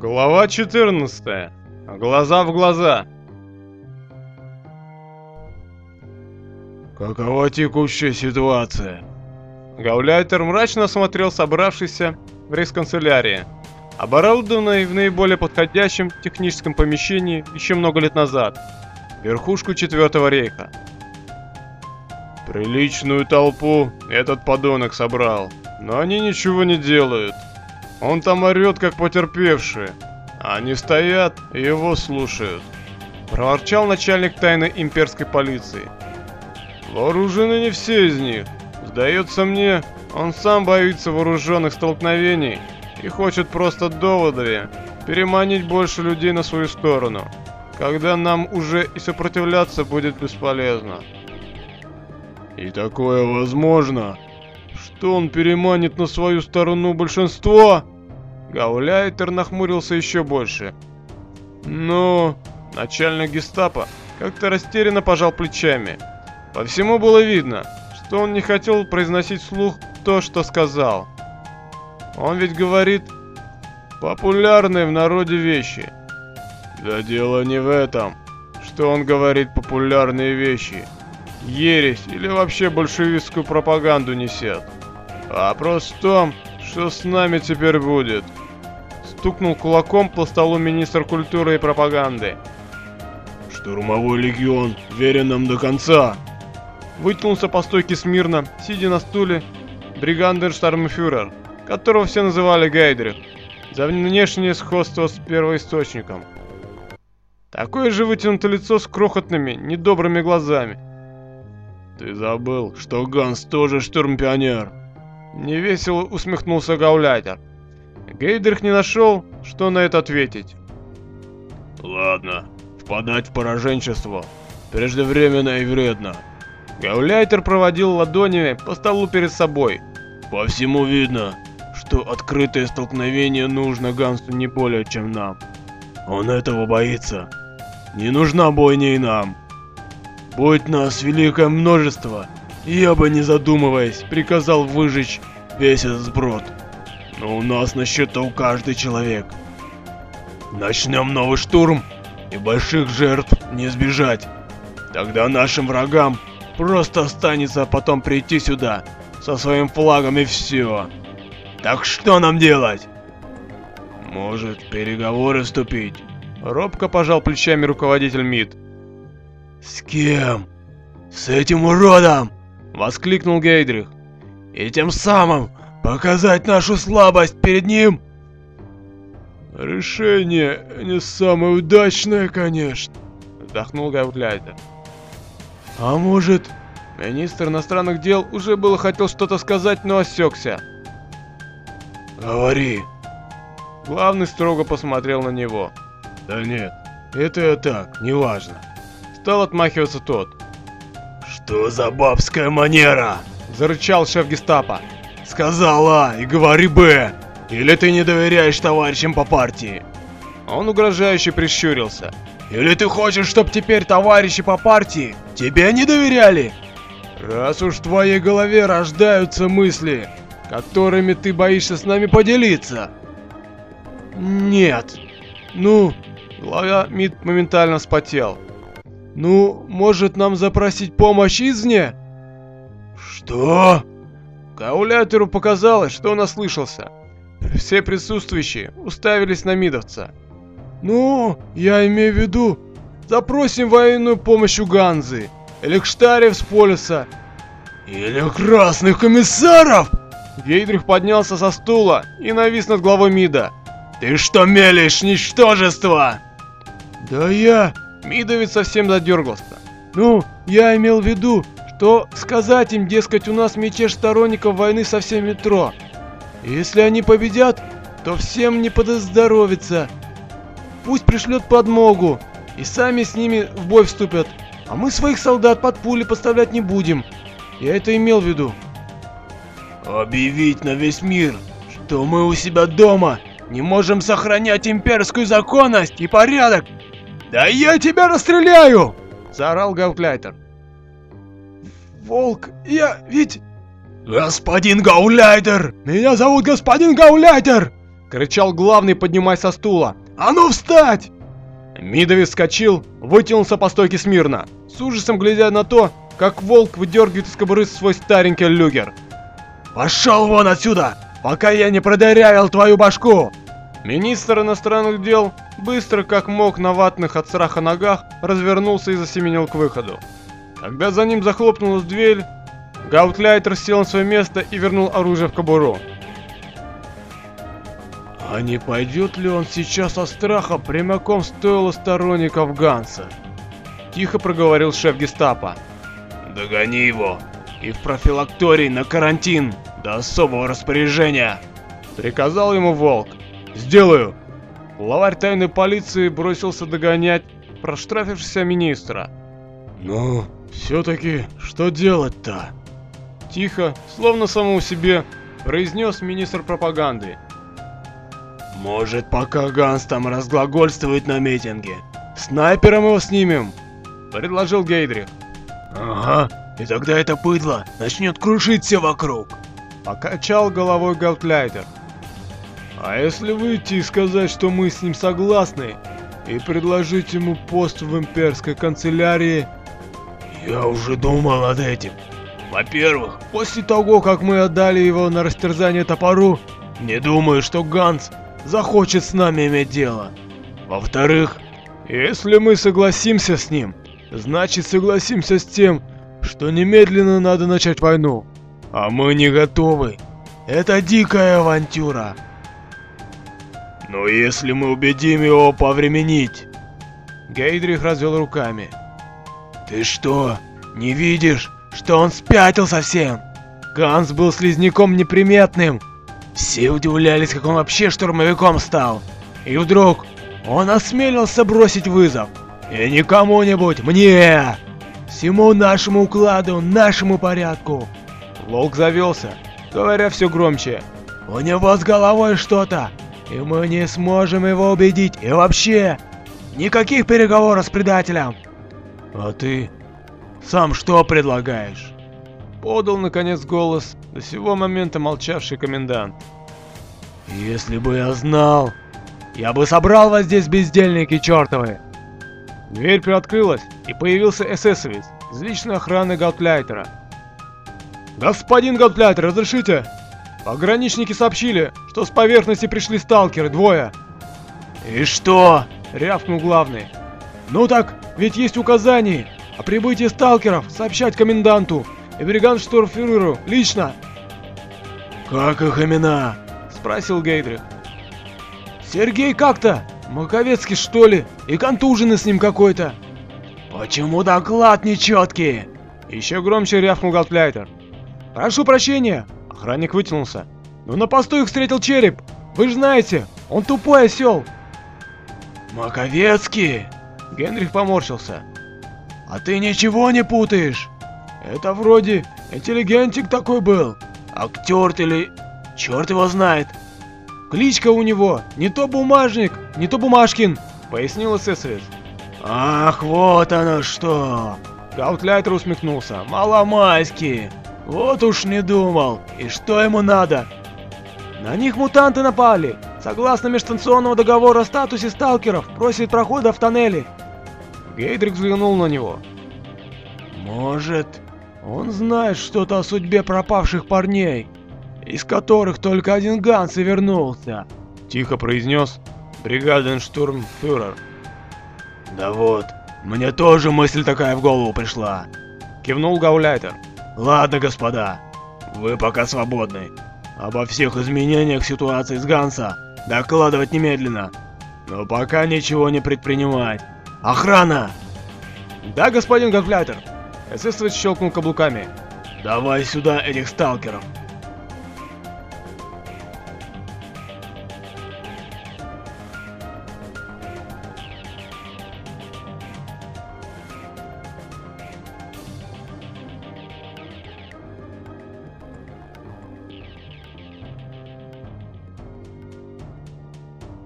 Глава 14. Глаза в глаза. Какова текущая ситуация? Гауляйтер мрачно осмотрел собравшийся в рейс-канцелярии, оборудованной в наиболее подходящем техническом помещении еще много лет назад, верхушку Четвертого рейха. Приличную толпу этот подонок собрал, но они ничего не делают. Он там орет, как потерпевшие. Они стоят и его слушают. Проворчал начальник тайной имперской полиции. Вооружены не все из них. Сдается мне, он сам боится вооруженных столкновений и хочет просто доводами переманить больше людей на свою сторону, когда нам уже и сопротивляться будет бесполезно. И такое возможно, что он переманит на свою сторону большинство? Гауляйтер нахмурился еще больше. Но начальник гестапо как-то растерянно пожал плечами. По всему было видно, что он не хотел произносить вслух то, что сказал. Он ведь говорит популярные в народе вещи. Да дело не в этом, что он говорит популярные вещи. Ересь или вообще большевистскую пропаганду несет. Вопрос в том, что с нами теперь будет стукнул кулаком по столу министр культуры и пропаганды. «Штурмовой легион верен нам до конца!» Вытянулся по стойке смирно, сидя на стуле, бригандерштармфюрер, которого все называли Гайдрих, за внешнее сходство с первоисточником. Такое же вытянутое лицо с крохотными, недобрыми глазами. «Ты забыл, что Ганс тоже штурмпионер!» Невесело усмехнулся Гауляйтер. Гейдрих не нашел, что на это ответить. Ладно, впадать в пораженчество преждевременно и вредно. Гауляйтер проводил ладонями по столу перед собой. По всему видно, что открытое столкновение нужно Гансу не более, чем нам. Он этого боится. Не нужна бойня и нам. Будь нас великое множество, я бы, не задумываясь, приказал выжечь весь этот сброд. Но у нас на счету каждый человек. Начнем новый штурм, и больших жертв не избежать. Тогда нашим врагам просто останется потом прийти сюда со своим флагом и все. Так что нам делать? Может, переговоры вступить? Робко пожал плечами руководитель МИД. С кем? С этим уродом! Воскликнул Гейдрих. И тем самым Показать нашу слабость перед ним? Решение не самое удачное, конечно, вздохнул Гауляйтер. А может, министр иностранных дел уже было хотел что-то сказать, но осекся. Говори. Главный строго посмотрел на него. Да нет, это я так, неважно. Стал отмахиваться тот. Что за бабская манера? Зарычал шеф гестапо. Сказал А и говори Б. Или ты не доверяешь товарищам по партии? Он угрожающе прищурился. Или ты хочешь, чтобы теперь товарищи по партии тебе не доверяли? Раз уж в твоей голове рождаются мысли, которыми ты боишься с нами поделиться. Нет. Ну, глава МИД моментально вспотел. Ну, может нам запросить помощь извне? Что? Каулятору показалось, что он ослышался. Все присутствующие уставились на Мидовца. «Ну, я имею в виду, запросим военную помощь у Ганзы, или Кштарев с полюса». «Или красных комиссаров!» Гейдрих поднялся со стула и навис над главой МИДа. «Ты что мелешь, ничтожество?» «Да я...» Мидовец совсем задергался. «Ну, я имел в виду, то сказать им, дескать, у нас мятеж сторонников войны со всем метро. Если они победят, то всем не подоздоровится. Пусть пришлет подмогу, и сами с ними в бой вступят, а мы своих солдат под пули поставлять не будем. Я это имел в виду. Объявить на весь мир, что мы у себя дома не можем сохранять имперскую законность и порядок. Да я тебя расстреляю! Заорал Гаутлайтер. Волк, я ведь... Господин Гауляйтер! Меня зовут господин Гауляйтер! Скричал главный, поднимаясь со стула. «А ну встать!» Мидовец вскочил, вытянулся по стойке смирно, с ужасом глядя на то, как волк выдергивает из кобуры свой старенький люгер. «Пошел вон отсюда, пока я не продырявил твою башку!» Министр иностранных дел, быстро как мог на ватных от страха ногах, развернулся и засеменил к выходу. Когда за ним захлопнулась дверь, Гаутляйтер сел на свое место и вернул оружие в кобуру. А не пойдет ли он сейчас от страха прямиком в стойло сторонников Ганса? Тихо проговорил шеф гестапо. Догони его и в профилакторий на карантин до особого распоряжения. Приказал ему Волк. Сделаю. Главарь тайной полиции бросился догонять проштрафившегося министра. Ну, все-таки, что делать-то? Тихо, словно самому себе, произнес министр пропаганды. Может, пока Ганс там разглагольствует на митинге, снайпером его снимем? Предложил Гейдрих. Ага, и тогда это быдло начнет крушить все вокруг. Покачал головой Гаутляйтер. А если выйти и сказать, что мы с ним согласны, и предложить ему пост в имперской канцелярии? Я уже думал над этим. Во-первых, после того, как мы отдали его на растерзание топору, не думаю, что Ганс захочет с нами иметь дело. Во-вторых, если мы согласимся с ним, значит согласимся с тем, что немедленно надо начать войну. А мы не готовы. Это дикая авантюра. Но если мы убедим его повременить... Гейдрих развел руками. Ты что, не видишь, что он спятил совсем? Ганс был слизняком неприметным, все удивлялись, как он вообще штурмовиком стал. И вдруг он осмелился бросить вызов. И не кому-нибудь, мне! Всему нашему укладу, нашему порядку. Волк завелся, говоря все громче. У него с головой что-то, и мы не сможем его убедить. И вообще, никаких переговоров с предателем. А ты сам что предлагаешь? Подал, наконец, голос до сего момента молчавший комендант. «Если бы я знал, я бы собрал вас здесь, бездельники чертовы!» Дверь приоткрылась, и появился эсэсовец из личной охраны Гаутляйтера. «Господин Гаутляйтер, разрешите?» Пограничники сообщили, что с поверхности пришли сталкеры, двое. «И что?» — рявкнул главный. «Ну так, ведь есть указание о прибытии сталкеров сообщать коменданту и бригадштурмфюреру лично. «Как их имена?» – спросил Гейдрих. «Сергей как-то, Маковецкий что ли, и контуженный с ним какой-то». «Почему доклад нечеткий?» Еще громче рявкнул Галпляйтер. «Прошу прощения!» Охранник вытянулся. «Но на посту их встретил череп! Вы же знаете, он тупой осел!» «Маковецкий!» Генрих поморщился. «А ты ничего не путаешь?» Это вроде интеллигентик такой был. Актер или... Черт его знает. Кличка у него не то бумажник, не то бумажкин, пояснил эсэсовец. Ах, вот оно что. Гаутлайтер усмехнулся. Маломайский. Вот уж не думал. И что ему надо? На них мутанты напали. Согласно межстанционного договора о статусе сталкеров, просит прохода в тоннели. Гейдрик взглянул на него. Может, он знает что-то о судьбе пропавших парней, из которых только один Ганс и вернулся. Тихо произнес бригаденштурмфюрер. Да вот, мне тоже мысль такая в голову пришла. Кивнул Гауляйтер. Ладно, господа, вы пока свободны. Обо всех изменениях ситуации с Ганса докладывать немедленно. Но пока ничего не предпринимать. Охрана! Да, господин Гауляйтер. Эсэсовец щелкнул каблуками. «Давай сюда этих сталкеров!»